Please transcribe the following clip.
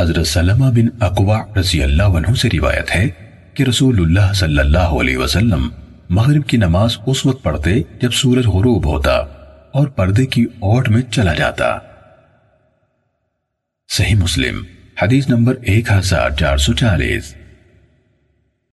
حضرت سلمہ بن اقوع رضی اللہ عنہ سے روایت ہے کہ رسول اللہ صلی اللہ علیہ وسلم مغرب کی نماز اس وقت پڑھتے جب سورج غروب ہوتا اور پردے کی اوٹ میں چلا جاتا۔ صحیح مسلم، حدیث نمبر ایک ہزار چار سو چالیس۔